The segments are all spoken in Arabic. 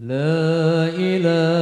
لا إله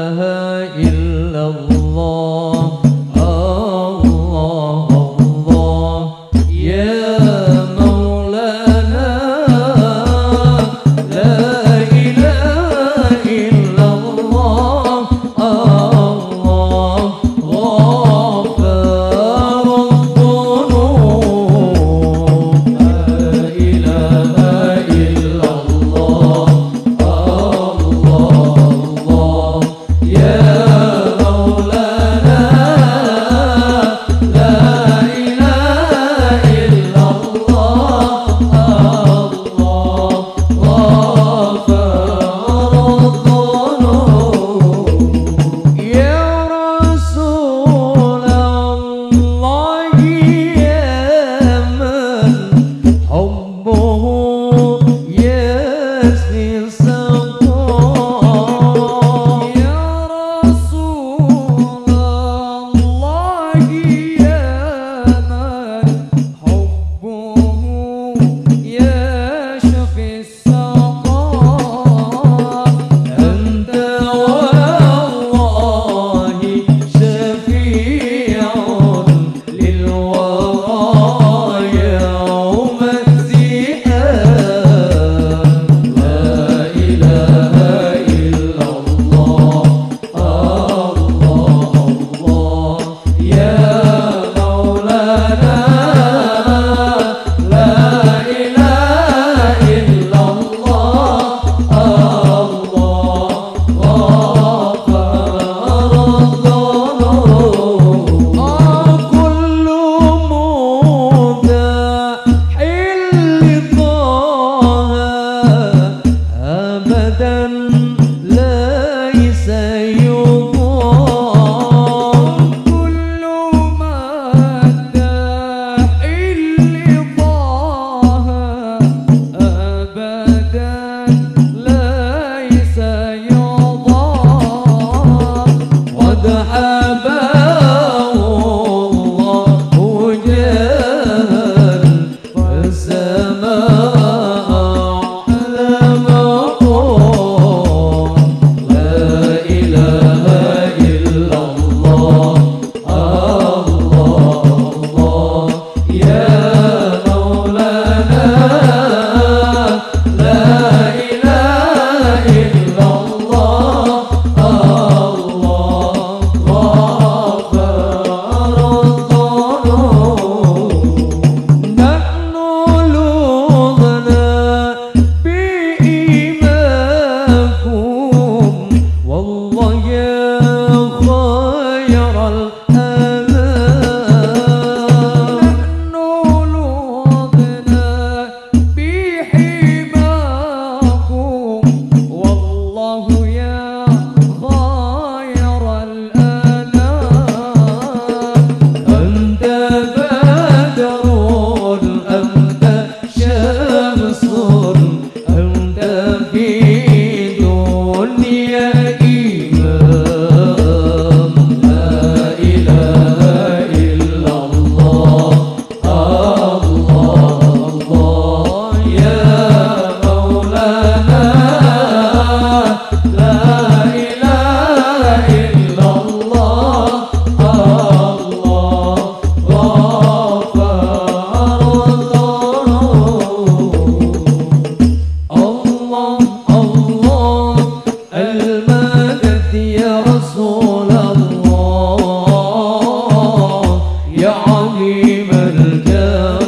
عليم الجاه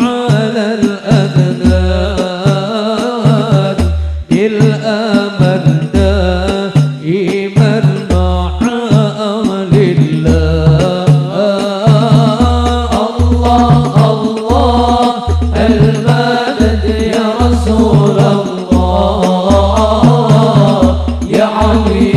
على الأذنان الأمل دائما مع الله. الله الله المدد يا رسول الله. يا علي